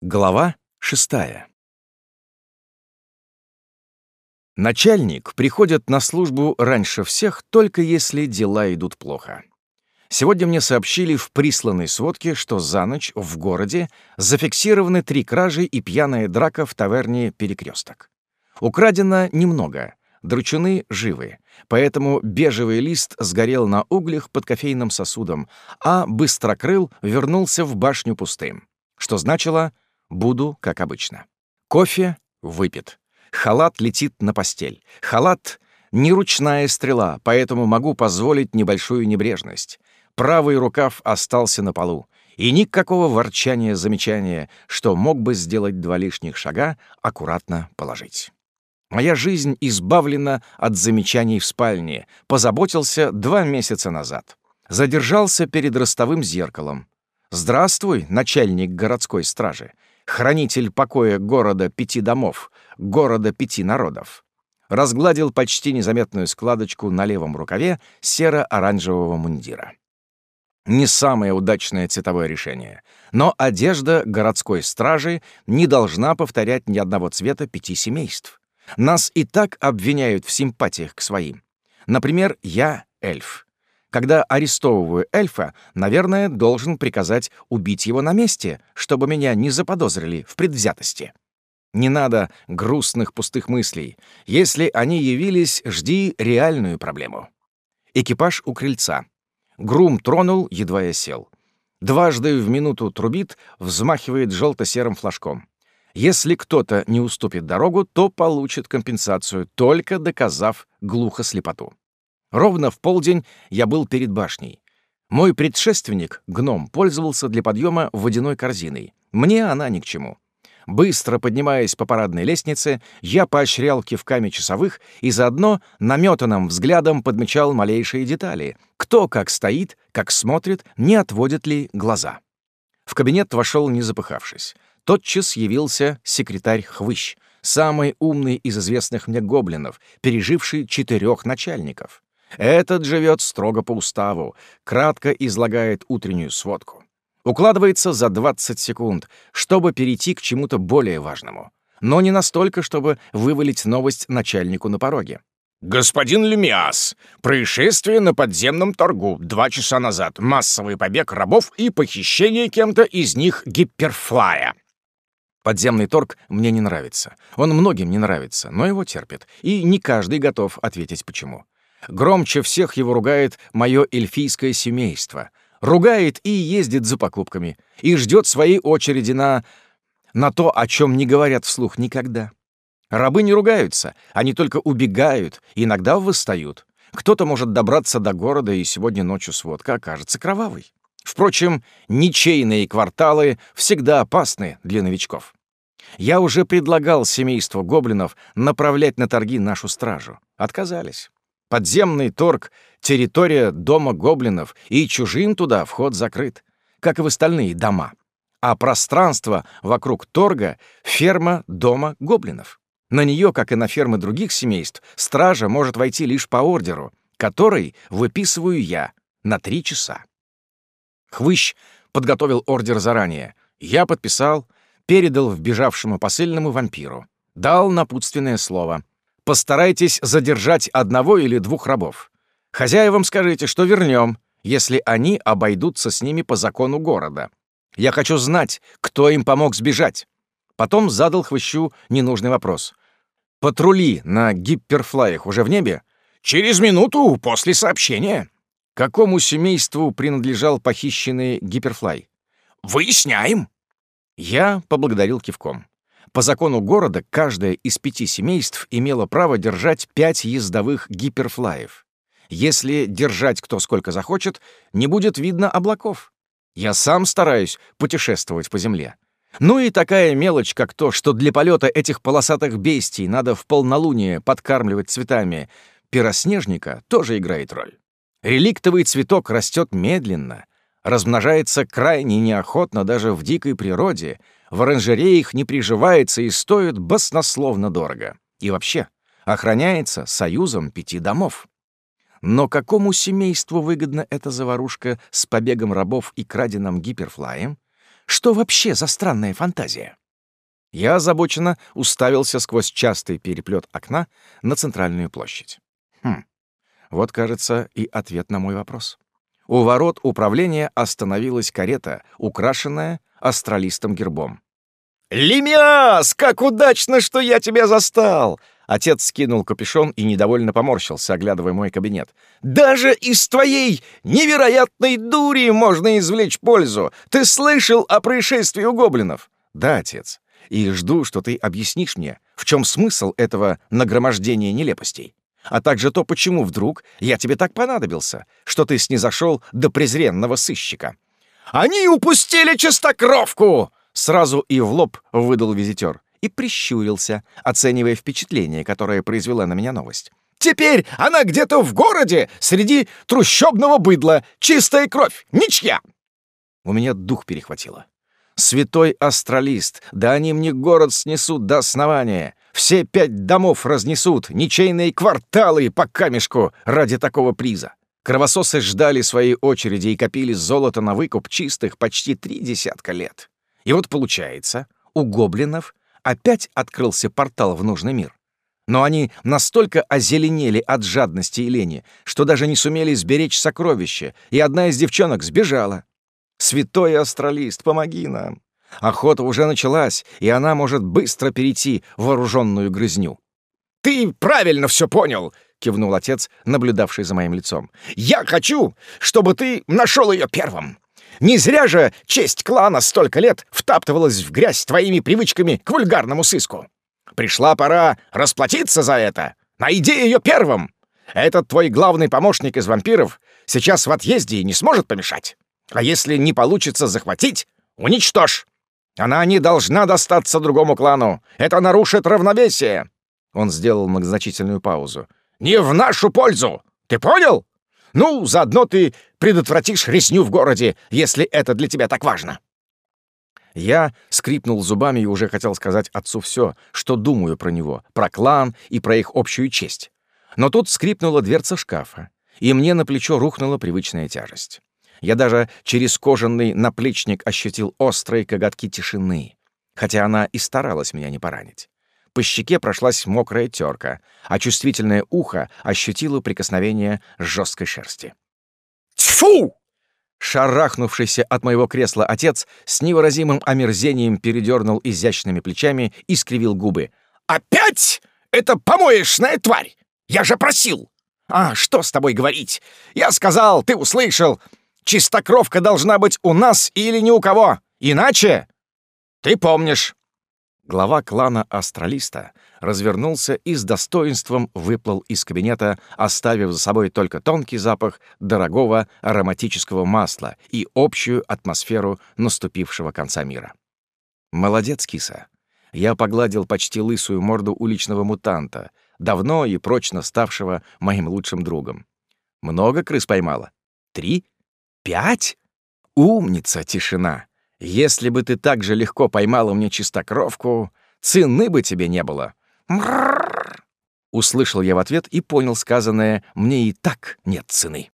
Глава шестая. Начальник приходит на службу раньше всех, только если дела идут плохо. Сегодня мне сообщили в присланной сводке, что за ночь в городе зафиксированы три кражи и пьяная драка в таверне «Перекресток». Украдено немного, дручуны живы, поэтому бежевый лист сгорел на углях под кофейным сосудом, а быстрокрыл вернулся в башню пустым, что значило — Буду, как обычно. Кофе выпит. Халат летит на постель. Халат — не ручная стрела, поэтому могу позволить небольшую небрежность. Правый рукав остался на полу. И никакого ворчания-замечания, что мог бы сделать два лишних шага, аккуратно положить. Моя жизнь избавлена от замечаний в спальне. Позаботился два месяца назад. Задержался перед ростовым зеркалом. «Здравствуй, начальник городской стражи хранитель покоя города пяти домов, города пяти народов, разгладил почти незаметную складочку на левом рукаве серо-оранжевого мундира. Не самое удачное цветовое решение, но одежда городской стражи не должна повторять ни одного цвета пяти семейств. Нас и так обвиняют в симпатиях к своим. Например, я — эльф. Когда арестовываю эльфа, наверное, должен приказать убить его на месте, чтобы меня не заподозрили в предвзятости. Не надо грустных пустых мыслей. Если они явились, жди реальную проблему. Экипаж у крыльца. Грум тронул, едва я сел. Дважды в минуту трубит, взмахивает желто-серым флажком. Если кто-то не уступит дорогу, то получит компенсацию, только доказав глухо слепоту. Ровно в полдень я был перед башней. Мой предшественник, гном, пользовался для подъема водяной корзиной. Мне она ни к чему. Быстро поднимаясь по парадной лестнице, я поощрял кивками часовых и заодно наметанным взглядом подмечал малейшие детали. Кто как стоит, как смотрит, не отводит ли глаза. В кабинет вошел, не запыхавшись. Тотчас явился секретарь Хвыщ, самый умный из известных мне гоблинов, переживший четырех начальников. Этот живет строго по уставу, кратко излагает утреннюю сводку. Укладывается за 20 секунд, чтобы перейти к чему-то более важному. Но не настолько, чтобы вывалить новость начальнику на пороге. «Господин Люмиас, происшествие на подземном торгу два часа назад, массовый побег рабов и похищение кем-то из них гиперфлая». Подземный торг мне не нравится. Он многим не нравится, но его терпит, и не каждый готов ответить почему. Громче всех его ругает мое эльфийское семейство. Ругает и ездит за покупками. И ждет своей очереди на... на то, о чем не говорят вслух никогда. Рабы не ругаются, они только убегают, иногда восстают. Кто-то может добраться до города, и сегодня ночью сводка окажется кровавой. Впрочем, ничейные кварталы всегда опасны для новичков. Я уже предлагал семейству гоблинов направлять на торги нашу стражу. Отказались. Подземный торг — территория дома гоблинов, и чужим туда вход закрыт, как и в остальные дома. А пространство вокруг торга — ферма дома гоблинов. На нее, как и на фермы других семейств, стража может войти лишь по ордеру, который выписываю я на три часа. Хвыщ подготовил ордер заранее. Я подписал, передал вбежавшему посыльному вампиру. Дал напутственное слово. Постарайтесь задержать одного или двух рабов. Хозяевам скажите, что вернем, если они обойдутся с ними по закону города. Я хочу знать, кто им помог сбежать. Потом задал Хвощу ненужный вопрос. «Патрули на гиперфлаях уже в небе?» «Через минуту после сообщения». Какому семейству принадлежал похищенный гиперфлай? «Выясняем». Я поблагодарил кивком. По закону города каждое из пяти семейств имело право держать пять ездовых гиперфлаев. Если держать кто сколько захочет, не будет видно облаков. Я сам стараюсь путешествовать по земле. Ну и такая мелочь, как то, что для полета этих полосатых бестий надо в полнолуние подкармливать цветами пироснежника, тоже играет роль. Реликтовый цветок растет медленно, размножается крайне неохотно даже в дикой природе — в оранжереях не приживается и стоит баснословно дорого. И вообще, охраняется союзом пяти домов. Но какому семейству выгодна эта заварушка с побегом рабов и краденым гиперфлаем? Что вообще за странная фантазия? Я озабоченно уставился сквозь частый переплет окна на центральную площадь. Хм, вот, кажется, и ответ на мой вопрос. У ворот управления остановилась карета, украшенная астралистом гербом. «Лемиас, как удачно, что я тебя застал!» Отец скинул капюшон и недовольно поморщился, оглядывая мой кабинет. «Даже из твоей невероятной дури можно извлечь пользу! Ты слышал о происшествии у гоблинов?» «Да, отец. И жду, что ты объяснишь мне, в чем смысл этого нагромождения нелепостей, а также то, почему вдруг я тебе так понадобился, что ты снизошел до презренного сыщика». «Они упустили чистокровку!» Сразу и в лоб выдал визитер и прищурился, оценивая впечатление, которое произвела на меня новость. «Теперь она где-то в городе, среди трущобного быдла. Чистая кровь, ничья!» У меня дух перехватило. Святой астралист, да они мне город снесут до основания. Все пять домов разнесут, ничейные кварталы по камешку ради такого приза. Кровососы ждали своей очереди и копили золото на выкуп чистых почти три десятка лет. И вот получается, у гоблинов опять открылся портал в нужный мир. Но они настолько озеленели от жадности и лени, что даже не сумели сберечь сокровища, и одна из девчонок сбежала. «Святой астралист, помоги нам!» Охота уже началась, и она может быстро перейти в вооруженную грызню. «Ты правильно все понял!» — кивнул отец, наблюдавший за моим лицом. «Я хочу, чтобы ты нашел ее первым. Не зря же честь клана столько лет втаптывалась в грязь твоими привычками к вульгарному сыску. Пришла пора расплатиться за это. Найди ее первым. Этот твой главный помощник из вампиров сейчас в отъезде и не сможет помешать. А если не получится захватить, уничтожь. Она не должна достаться другому клану. Это нарушит равновесие. Он сделал многозначительную паузу. Не в нашу пользу. Ты понял? Ну, заодно ты предотвратишь резню в городе, если это для тебя так важно». Я скрипнул зубами и уже хотел сказать отцу все, что думаю про него, про клан и про их общую честь. Но тут скрипнула дверца шкафа, и мне на плечо рухнула привычная тяжесть. Я даже через кожаный наплечник ощутил острые коготки тишины, хотя она и старалась меня не поранить. По щеке прошлась мокрая терка, а чувствительное ухо ощутило прикосновение жесткой шерсти. «Тьфу!» Шарахнувшийся от моего кресла отец с невыразимым омерзением передернул изящными плечами и скривил губы. «Опять? Это помоечная тварь! Я же просил!» «А что с тобой говорить? Я сказал, ты услышал. Чистокровка должна быть у нас или ни у кого. Иначе...» «Ты помнишь». Глава клана Астралиста развернулся и с достоинством выплыл из кабинета, оставив за собой только тонкий запах дорогого ароматического масла и общую атмосферу наступившего конца мира. «Молодец, киса!» Я погладил почти лысую морду уличного мутанта, давно и прочно ставшего моим лучшим другом. «Много крыс поймала? Три? Пять? Умница, тишина!» Если бы ты так же легко поймала мне чистокровку, цены бы тебе не было. Услышал я в ответ и понял сказанное «мне и так нет цены».